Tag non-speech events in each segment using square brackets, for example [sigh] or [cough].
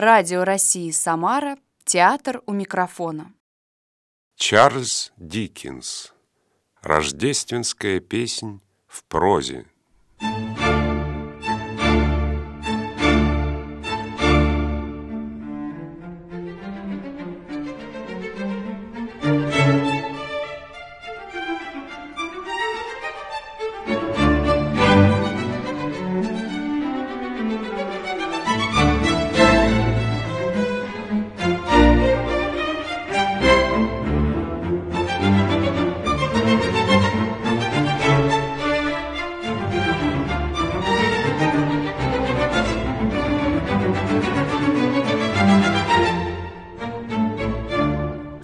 Радио России Самара, театр у микрофона. Чарльз Диккенс. Рождественская песнь в прозе.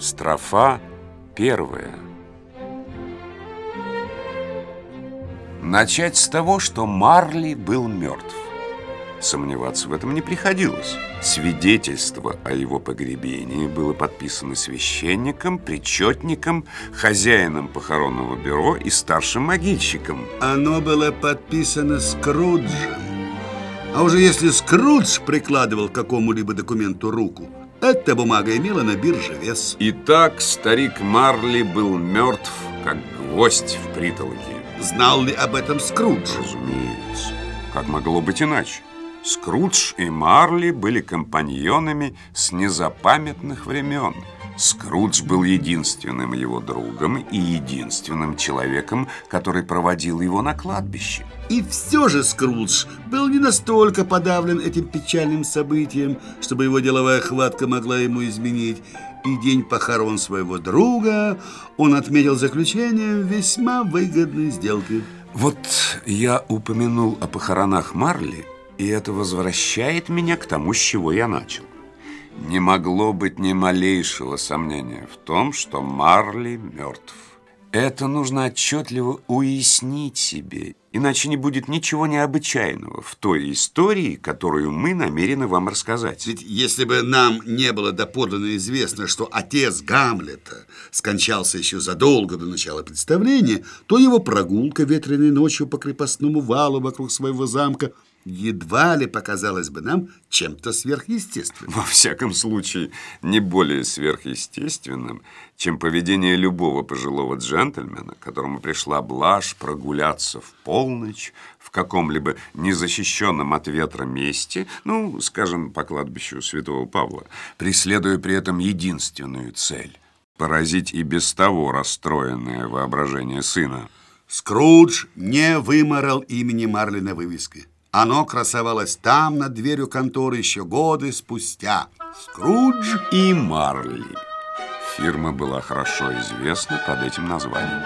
Строфа первая. Начать с того, что Марли был мертв. Сомневаться в этом не приходилось. Свидетельство о его погребении было подписано священником, причетником, хозяином похоронного бюро и старшим могильщиком. Оно было подписано Скруджем. А уже если Скрудж прикладывал к какому-либо документу руку, эта бумага имела на бирже вес. Итак, старик Марли был мертв, как гвоздь в притолоке. Знал ли об этом Скрудж? Разумеется. Как могло быть иначе? Скрудж и Марли были компаньонами с незапамятных времен. Скрудж был единственным его другом и единственным человеком, который проводил его на кладбище. И все же Скрудж был не настолько подавлен этим печальным событием, чтобы его деловая хватка могла ему изменить. И день похорон своего друга он отметил заключением весьма выгодной сделки. Вот я упомянул о похоронах Марли, и это возвращает меня к тому, с чего я начал. Не могло быть ни малейшего сомнения в том, что Марли мертв. Это нужно отчетливо уяснить себе, иначе не будет ничего необычайного в той истории, которую мы намерены вам рассказать. Ведь если бы нам не было доподлинно известно, что отец Гамлета скончался еще задолго до начала представления, то его прогулка ветреной ночью по крепостному валу вокруг своего замка – едва ли показалось бы нам чем-то сверхъестественным. Во всяком случае, не более сверхъестественным, чем поведение любого пожилого джентльмена, которому пришла блажь прогуляться в полночь в каком-либо незащищенном от ветра месте, ну, скажем, по кладбищу Святого Павла, преследуя при этом единственную цель – поразить и без того расстроенное воображение сына. Скрудж не выморал имени Марли на вывеске. Оно красовалось там, над дверью конторы, еще годы спустя. Скрудж и Марли. Фирма была хорошо известна под этим названием.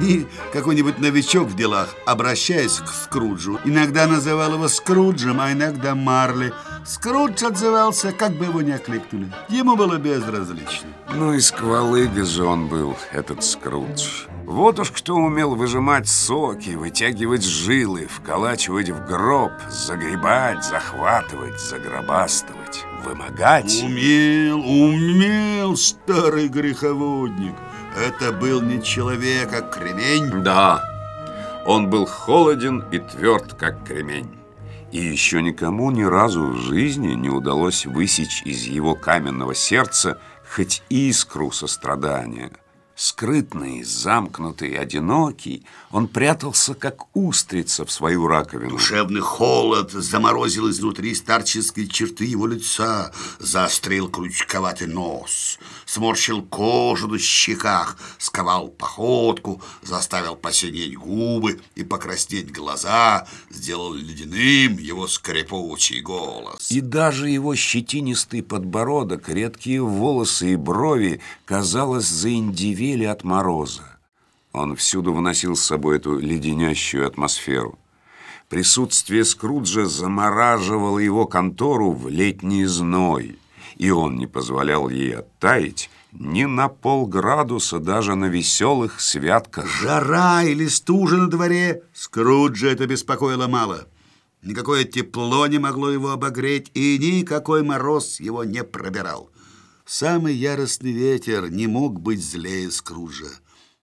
И какой-нибудь новичок в делах, обращаясь к Скруджу, иногда называл его Скруджем, а иногда Марли. Скрудж отзывался, как бы его ни окликнули. Ему было безразлично. Ну и сквалыга же он был, этот Скрудж. Вот уж кто умел выжимать соки, вытягивать жилы, вколачивать в гроб, загребать, захватывать, загробастывать, вымогать. Умел, умел старый греховодник. Это был не человек, а кремень. Да, он был холоден и тверд, как кремень. И еще никому ни разу в жизни не удалось высечь из его каменного сердца хоть искру сострадания – Скрытный, замкнутый, одинокий, он прятался, как устрица в свою раковину. Душевный холод заморозил изнутри старческие черты его лица, заострил крючковатый нос, сморщил кожу на щеках, сковал походку, заставил посинеть губы и покраснеть глаза, сделал ледяным его скрипучий голос. И даже его щетинистый подбородок, редкие волосы и брови, казалось, заиндивели ревели от мороза. Он всюду вносил с собой эту леденящую атмосферу. Присутствие Скруджа замораживало его контору в летний зной, и он не позволял ей оттаять ни на полградуса даже на веселых святках. Жара или стужа на дворе, Скруджа это беспокоило мало. Никакое тепло не могло его обогреть, и никакой мороз его не пробирал. Самый яростный ветер не мог быть злее Скружа.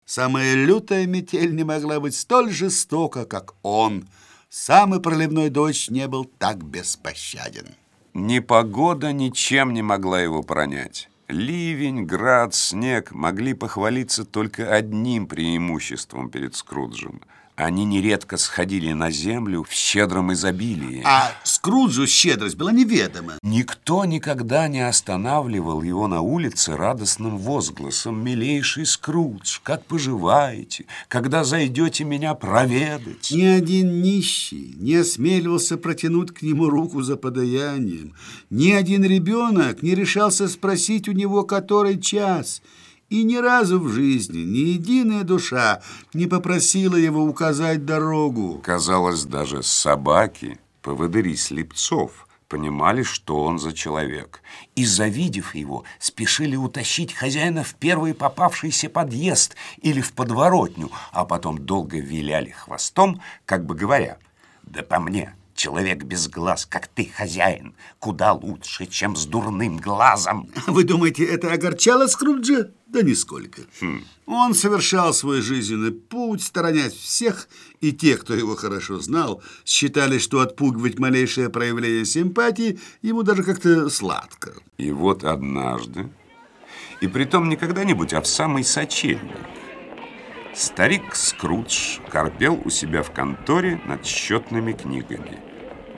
Самая лютая метель не могла быть столь жестока, как он. Самый проливной дождь не был так беспощаден. Ни погода ничем не могла его пронять. Ливень, град, снег могли похвалиться только одним преимуществом перед Скруджем – они нередко сходили на землю в щедром изобилии. А Скруджу щедрость была неведома. Никто никогда не останавливал его на улице радостным возгласом «Милейший Скрудж, как поживаете? Когда зайдете меня проведать?» Ни один нищий не осмеливался протянуть к нему руку за подаянием. Ни один ребенок не решался спросить у него, который час – и ни разу в жизни ни единая душа не попросила его указать дорогу. Казалось, даже собаки, поводыри слепцов, понимали, что он за человек. И, завидев его, спешили утащить хозяина в первый попавшийся подъезд или в подворотню, а потом долго виляли хвостом, как бы говоря, «Да по мне, Человек без глаз, как ты, хозяин, куда лучше, чем с дурным глазом. [laughs] Вы думаете, это огорчало Скруджа? Да нисколько. Хм. Он совершал свой жизненный путь, сторонясь всех, и те, кто его хорошо знал, считали, что отпугивать малейшее проявление симпатии ему даже как-то сладко. И вот однажды, и притом не когда-нибудь, а в самый сочельник, старик Скрудж корпел у себя в конторе над счетными книгами.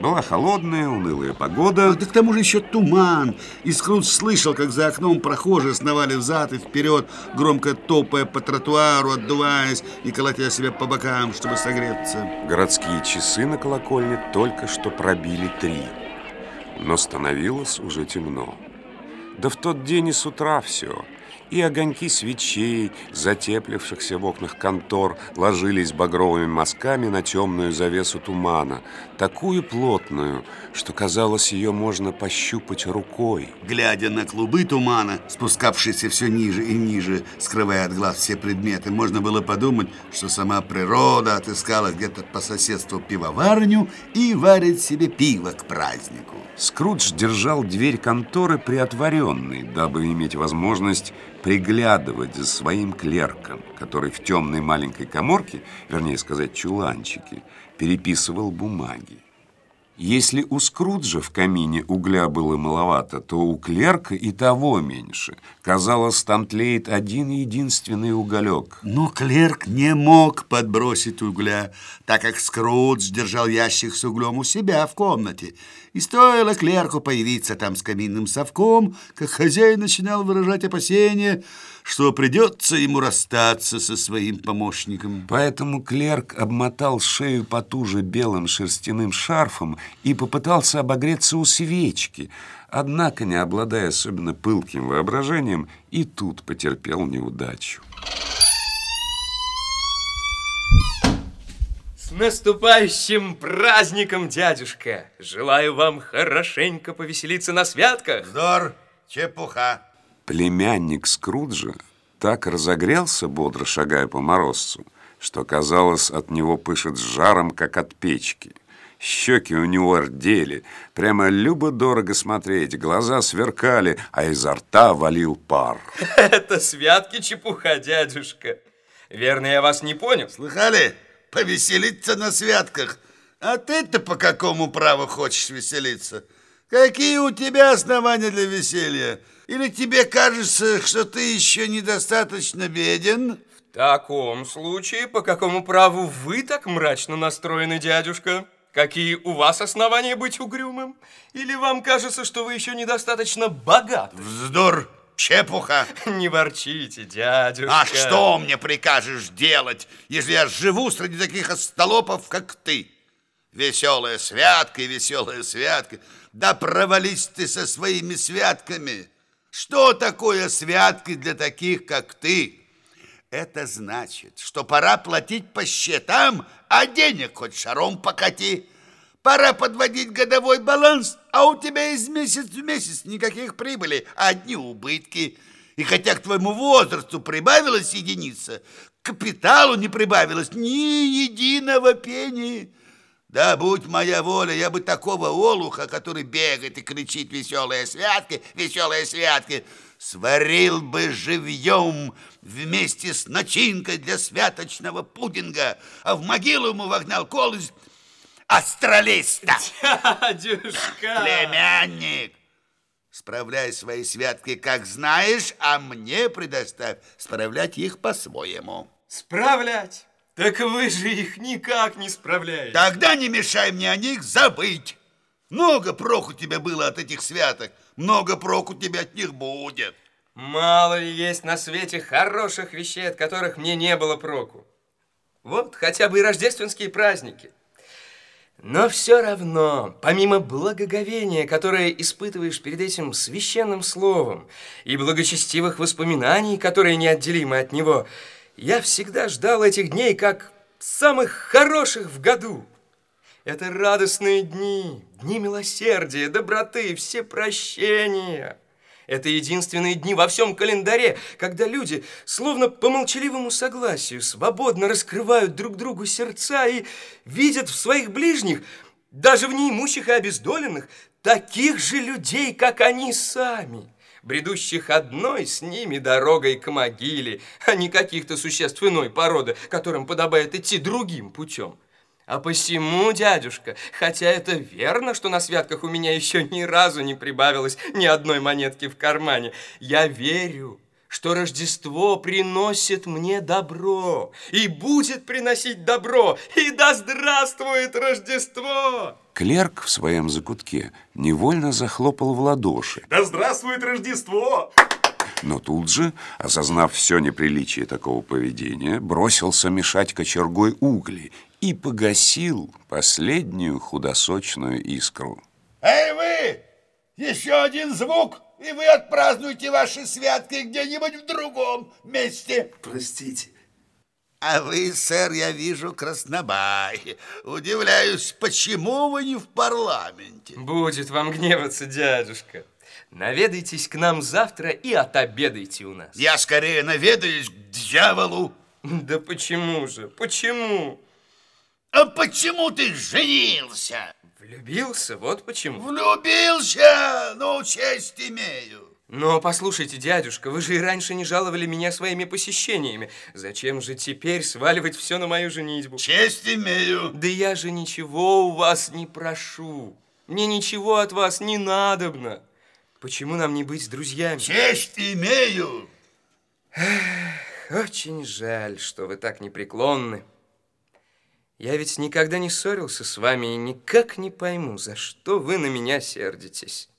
Была холодная, унылая погода. Да к тому же еще туман. И Скрудж слышал, как за окном прохожие сновали взад и вперед, громко топая по тротуару, отдуваясь и колотя себя по бокам, чтобы согреться. Городские часы на колокольне только что пробили три. Но становилось уже темно. Да в тот день и с утра все – и огоньки свечей, затеплившихся в окнах контор, ложились багровыми мазками на темную завесу тумана, такую плотную, что казалось, ее можно пощупать рукой. Глядя на клубы тумана, спускавшиеся все ниже и ниже, скрывая от глаз все предметы, можно было подумать, что сама природа отыскала где-то по соседству пивоварню и варит себе пиво к празднику. Скрудж держал дверь конторы приотворенной, дабы иметь возможность приглядывать за своим клерком, который в темной маленькой коморке, вернее сказать, чуланчике, переписывал бумаги. Если у Скруджа в камине угля было маловато, то у клерка и того меньше. Казалось, там тлеет один единственный уголек. Но клерк не мог подбросить угля, так как Скрудж держал ящик с углем у себя в комнате. И стоило клерку появиться там с каминным совком, как хозяин начинал выражать опасения – что придется ему расстаться со своим помощником. Поэтому клерк обмотал шею потуже белым шерстяным шарфом и попытался обогреться у свечки, однако, не обладая особенно пылким воображением, и тут потерпел неудачу. С наступающим праздником, дядюшка! Желаю вам хорошенько повеселиться на святках. Вздор, чепуха. Племянник Скруджа так разогрелся, бодро шагая по морозцу, что, казалось, от него пышет жаром, как от печки. Щеки у него рдели, прямо любо-дорого смотреть, глаза сверкали, а изо рта валил пар. [laughs] Это святки чепуха, дядюшка. Верно, я вас не понял. Слыхали? Повеселиться на святках. А ты-то по какому праву хочешь веселиться? Какие у тебя основания для веселья? Или тебе кажется, что ты еще недостаточно беден? В таком случае, по какому праву вы так мрачно настроены, дядюшка? Какие у вас основания быть угрюмым? Или вам кажется, что вы еще недостаточно богаты? Вздор! Чепуха! [laughs] Не ворчите, дядюшка. А что мне прикажешь делать, если я живу среди таких остолопов, как ты? Веселая святка и веселая святка. Да провались ты со своими святками. Что такое святки для таких, как ты? Это значит, что пора платить по счетам, а денег хоть шаром покати. Пора подводить годовой баланс, а у тебя из месяца в месяц никаких прибыли, а одни убытки. И хотя к твоему возрасту прибавилась единица, к капиталу не прибавилось ни единого пени. Да будь моя воля, я бы такого олуха, который бегает и кричит «Веселые святки! Веселые святки!» сварил бы живьем вместе с начинкой для святочного пудинга, а в могилу ему вогнал колость астралиста. [laughs] Дядюшка! Племянник, справляй свои святки, как знаешь, а мне предоставь справлять их по-своему. Справлять? Так вы же их никак не справляете. Тогда не мешай мне о них забыть. Много проку тебе было от этих святок, много проку тебе от них будет. Мало ли есть на свете хороших вещей, от которых мне не было проку. Вот хотя бы и рождественские праздники. Но все равно, помимо благоговения, которое испытываешь перед этим священным словом, и благочестивых воспоминаний, которые неотделимы от него, я всегда ждал этих дней как самых хороших в году. Это радостные дни, дни милосердия, доброты, все прощения. Это единственные дни во всем календаре, когда люди, словно по молчаливому согласию, свободно раскрывают друг другу сердца и видят в своих ближних, даже в неимущих и обездоленных, таких же людей, как они сами, бредущих одной с ними дорогой к могиле, а не каких-то существ иной породы, которым подобает идти другим путем. А посему, дядюшка, хотя это верно, что на святках у меня еще ни разу не прибавилось ни одной монетки в кармане, я верю, что Рождество приносит мне добро и будет приносить добро, и да здравствует Рождество! Клерк в своем закутке невольно захлопал в ладоши. Да здравствует Рождество! Но тут же, осознав все неприличие такого поведения, бросился мешать кочергой угли и погасил последнюю худосочную искру. Эй вы! Еще один звук, и вы отпразднуете ваши святки где-нибудь в другом месте. Простите. А вы, сэр, я вижу краснобай. Удивляюсь, почему вы не в парламенте? Будет вам гневаться, дядюшка. Наведайтесь к нам завтра и отобедайте у нас. Я скорее наведаюсь к дьяволу. Да почему же? Почему? А почему ты женился? Влюбился, вот почему. Влюбился, ну, честь имею. Но послушайте, дядюшка, вы же и раньше не жаловали меня своими посещениями. Зачем же теперь сваливать все на мою женитьбу? Честь имею. Да я же ничего у вас не прошу. Мне ничего от вас не надобно. Почему нам не быть друзьями? Честь имею. Очень жаль, что вы так непреклонны. Я ведь никогда не ссорился с вами и никак не пойму, за что вы на меня сердитесь.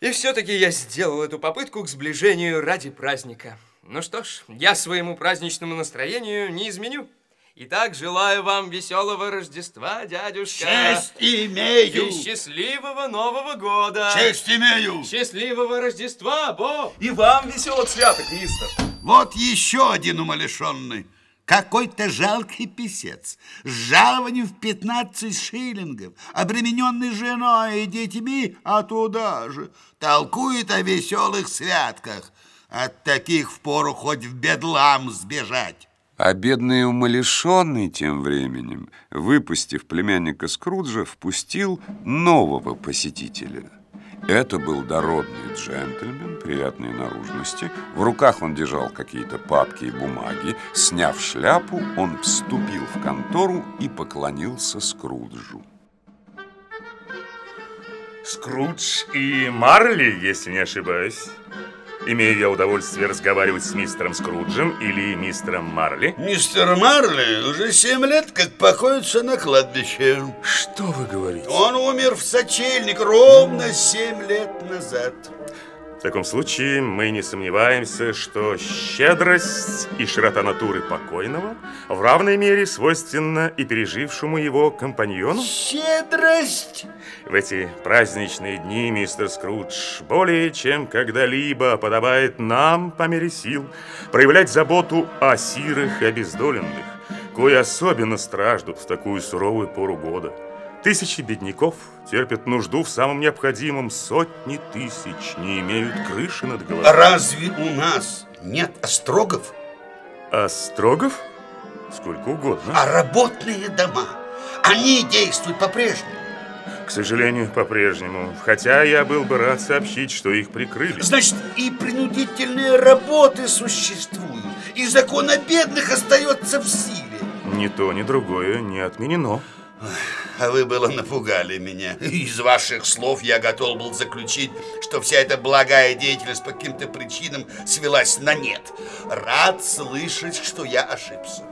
И все-таки я сделал эту попытку к сближению ради праздника. Ну что ж, я своему праздничному настроению не изменю. Итак, желаю вам веселого Рождества, дядюшка. Честь имею. И счастливого Нового года. Честь имею. Счастливого Рождества, Бо. И вам веселых святок, мистер. Вот еще один умалишенный. Какой-то жалкий писец с жалованием в 15 шиллингов, обремененный женой и детьми, а туда же толкует о веселых святках. От таких впору хоть в бедлам сбежать. А бедный умалишенный тем временем, выпустив племянника Скруджа, впустил нового посетителя. Это был дородный джентльмен приятной наружности. В руках он держал какие-то папки и бумаги. Сняв шляпу, он вступил в контору и поклонился Скруджу. Скрудж и Марли, если не ошибаюсь. Имею я удовольствие разговаривать с мистером Скруджем или мистером Марли? Мистер Марли уже семь лет как покоится на кладбище. Что вы говорите? Он умер в сочельник ровно семь лет назад. В таком случае мы не сомневаемся, что щедрость и широта натуры покойного в равной мере свойственна и пережившему его компаньону. Щедрость? В эти праздничные дни, мистер Скрудж, более чем когда-либо подобает нам, по мере сил, проявлять заботу о сирых и обездоленных, кои особенно страждут в такую суровую пору года. Тысячи бедняков терпят нужду в самом необходимом, сотни тысяч не имеют крыши над головой. Разве у нас нет острогов? А строгов? Сколько угодно. А работные дома, Они действуют по-прежнему. К сожалению, по-прежнему. Хотя я был бы рад сообщить, что их прикрыли. Значит, и принудительные работы существуют, и закон о бедных остается в силе. Ни то, ни другое не отменено. А вы было напугали меня. Из ваших слов я готов был заключить, что вся эта благая деятельность по каким-то причинам свелась на нет. Рад слышать, что я ошибся.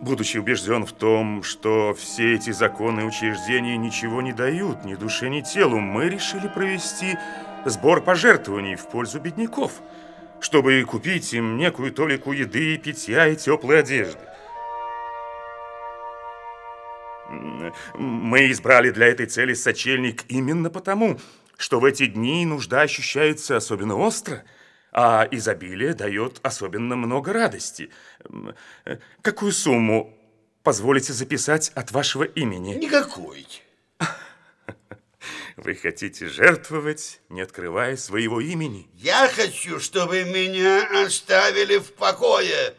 Будучи убежден в том, что все эти законы и учреждения ничего не дают ни душе, ни телу, мы решили провести сбор пожертвований в пользу бедняков, чтобы купить им некую толику еды, питья и теплой одежды. Мы избрали для этой цели сочельник именно потому, что в эти дни нужда ощущается особенно остро, а изобилие дает особенно много радости. Какую сумму позволите записать от вашего имени? Никакой. [laughs] Вы хотите жертвовать, не открывая своего имени? Я хочу, чтобы меня оставили в покое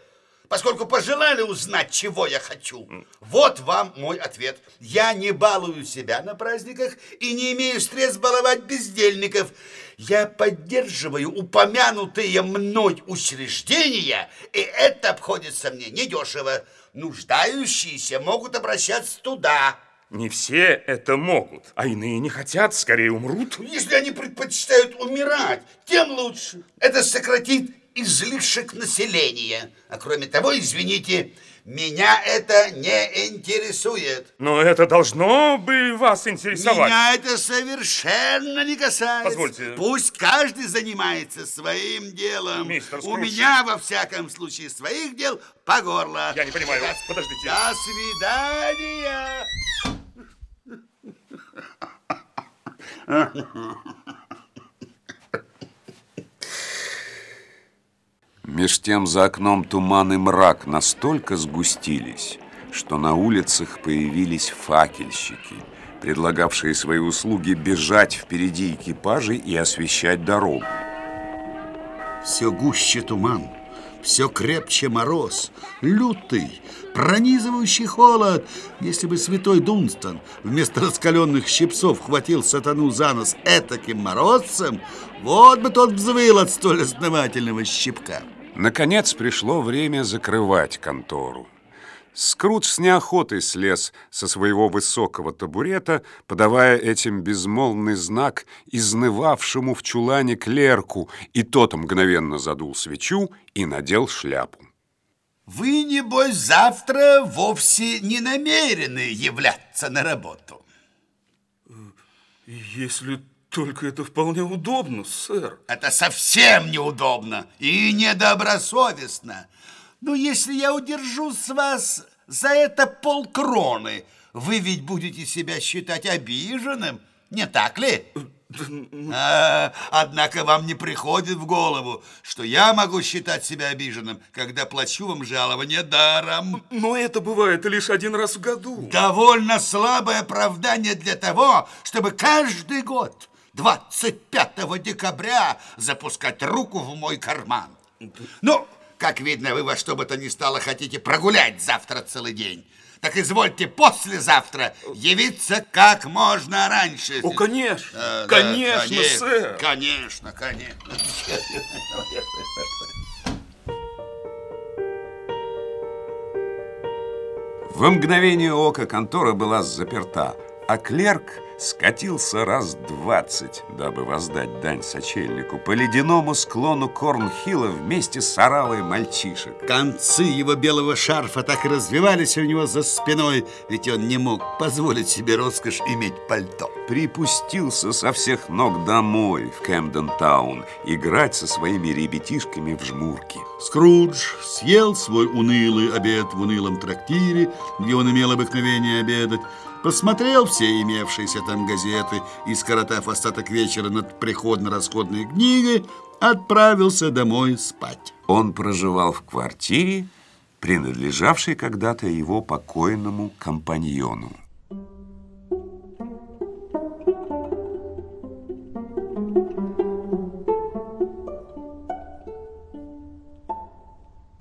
поскольку пожелали узнать, чего я хочу. Вот вам мой ответ. Я не балую себя на праздниках и не имею средств баловать бездельников. Я поддерживаю упомянутые мной учреждения, и это обходится мне недешево. Нуждающиеся могут обращаться туда. Не все это могут, а иные не хотят, скорее умрут. Если они предпочитают умирать, тем лучше. Это сократит излишек населения. А кроме того, извините, меня это не интересует. Но это должно бы вас интересовать. Меня это совершенно не касается. Позвольте. Пусть каждый занимается своим делом. Мистер У Скрудж. меня, во всяком случае, своих дел по горло. Я не понимаю До- вас. Подождите. До свидания. Меж тем за окном туман и мрак настолько сгустились, что на улицах появились факельщики, предлагавшие свои услуги бежать впереди экипажей и освещать дорогу. Все гуще туман, все крепче мороз, лютый, пронизывающий холод. Если бы святой Дунстон вместо раскаленных щипцов хватил сатану за нос этаким морозцем, вот бы тот взвыл от столь основательного щипка. Наконец пришло время закрывать контору. Скрудж с неохотой слез со своего высокого табурета, подавая этим безмолвный знак изнывавшему в чулане клерку, и тот мгновенно задул свечу и надел шляпу. Вы, небось, завтра вовсе не намерены являться на работу. Если только это вполне удобно, сэр. Это совсем неудобно и недобросовестно. Но если я удержу с вас за это полкроны, вы ведь будете себя считать обиженным, не так ли? А, однако вам не приходит в голову, что я могу считать себя обиженным, когда плачу вам жалование даром. Но это бывает лишь один раз в году. Довольно слабое оправдание для того, чтобы каждый год 25 декабря запускать руку в мой карман. Ну, как видно, вы во что бы то ни стало хотите прогулять завтра целый день. Так извольте послезавтра явиться как можно раньше. О, конечно, Э, да, конечно, коне- сэр. Конечно, конечно. В мгновение ока контора была заперта, а клерк скатился раз двадцать, дабы воздать дань сочельнику, по ледяному склону Корнхилла вместе с оравой мальчишек. Концы его белого шарфа так и развивались у него за спиной, ведь он не мог позволить себе роскошь иметь пальто. Припустился со всех ног домой, в Кэмден-таун, играть со своими ребятишками в жмурки. Скрудж съел свой унылый обед в унылом трактире, где он имел обыкновение обедать, посмотрел все имевшиеся там газеты и, скоротав остаток вечера над приходно-расходной книгой, отправился домой спать. Он проживал в квартире, принадлежавшей когда-то его покойному компаньону.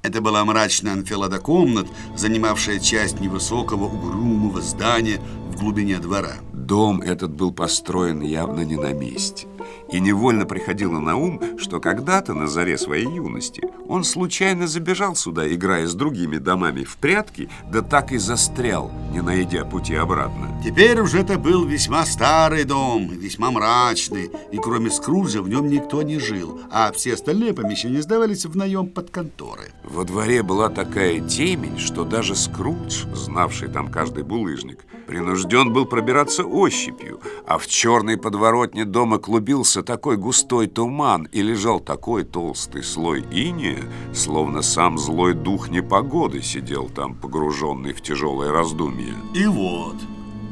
Это была мрачная анфилада комнат, занимавшая часть невысокого угрюмого здания в глубине двора. Дом этот был построен явно не на месте. И невольно приходило на ум, что когда-то на заре своей юности он случайно забежал сюда, играя с другими домами в прятки, да так и застрял, не найдя пути обратно. Теперь уже это был весьма старый дом, весьма мрачный, и кроме Скруджа в нем никто не жил, а все остальные помещения сдавались в наем под конторы. Во дворе была такая темень, что даже Скрудж, знавший там каждый булыжник, принужден был пробираться ощупью, а в черной подворотне дома клубился такой густой туман и лежал такой толстый слой иния, словно сам злой дух непогоды сидел там, погруженный в тяжелое раздумье. И вот,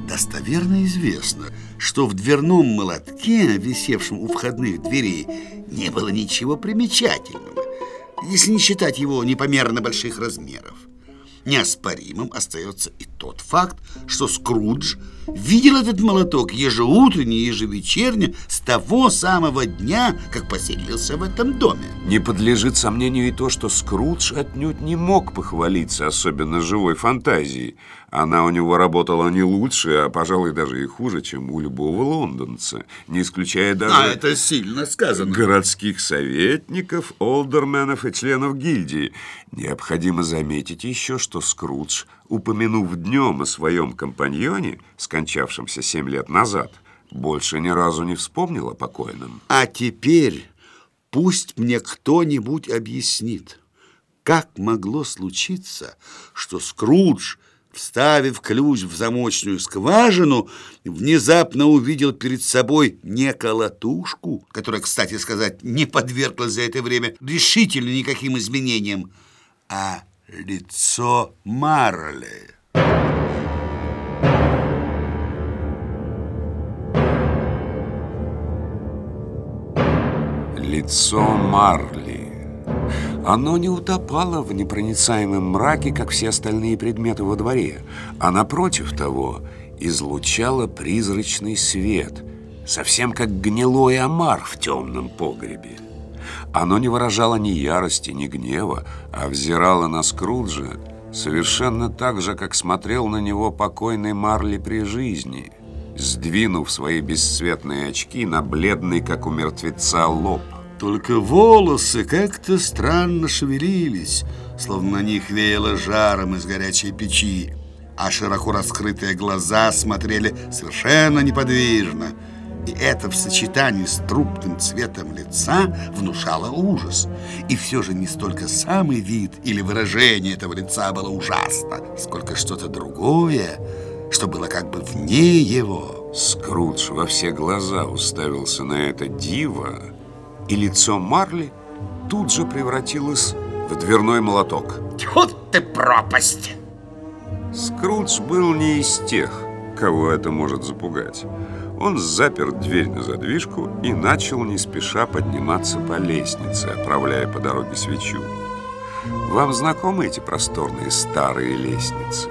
достоверно известно, что в дверном молотке, висевшем у входных дверей, не было ничего примечательного, если не считать его непомерно больших размеров. Неоспоримым остается и тот факт, что Скрудж видел этот молоток ежеутренне, ежевечерне с того самого дня, как поселился в этом доме. Не подлежит сомнению и то, что Скрудж отнюдь не мог похвалиться особенно живой фантазией. Она у него работала не лучше, а, пожалуй, даже и хуже, чем у любого лондонца, не исключая даже... А это сильно сказано. городских советников, олдерменов и членов гильдии. Необходимо заметить еще, что Скрудж, упомянув днем о своем компаньоне, скончавшемся семь лет назад, больше ни разу не вспомнил о покойном. А теперь пусть мне кто-нибудь объяснит, как могло случиться, что Скрудж, вставив ключ в замочную скважину, внезапно увидел перед собой не колотушку, которая, кстати сказать, не подверглась за это время решительно никаким изменениям, а лицо Марли. Лицо Марли. Оно не утопало в непроницаемом мраке, как все остальные предметы во дворе, а напротив того излучало призрачный свет, совсем как гнилой омар в темном погребе. Оно не выражало ни ярости, ни гнева, а взирало на Скруджа совершенно так же, как смотрел на него покойный Марли при жизни, сдвинув свои бесцветные очки на бледный, как у мертвеца, лоб. Только волосы как-то странно шевелились, словно на них веяло жаром из горячей печи, а широко раскрытые глаза смотрели совершенно неподвижно. И это в сочетании с трупным цветом лица внушало ужас. И все же не столько самый вид или выражение этого лица было ужасно, сколько что-то другое, что было как бы вне его. Скрудж во все глаза уставился на это диво, и лицо Марли тут же превратилось в дверной молоток. Тьфу ты пропасть! Скрудж был не из тех, кого это может запугать. Он запер дверь на задвижку и начал не спеша подниматься по лестнице, отправляя по дороге свечу. Вам знакомы эти просторные старые лестницы?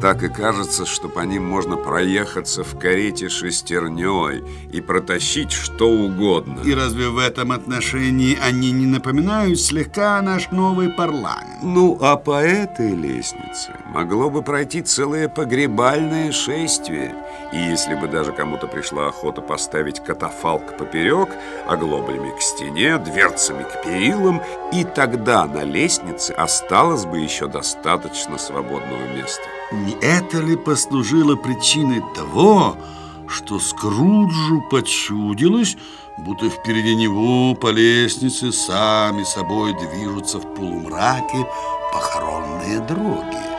Так и кажется, что по ним можно проехаться в карете шестерней и протащить что угодно. И разве в этом отношении они не напоминают слегка наш новый парламент? Ну, а по этой лестнице могло бы пройти целое погребальное шествие. И если бы даже кому-то пришла охота поставить катафалк поперек, оглоблями к стене, дверцами к перилам, и тогда на лестнице осталось бы еще достаточно свободного места. Не это ли послужило причиной того, что Скруджу почудилось, будто впереди него по лестнице сами собой движутся в полумраке похоронные дроги?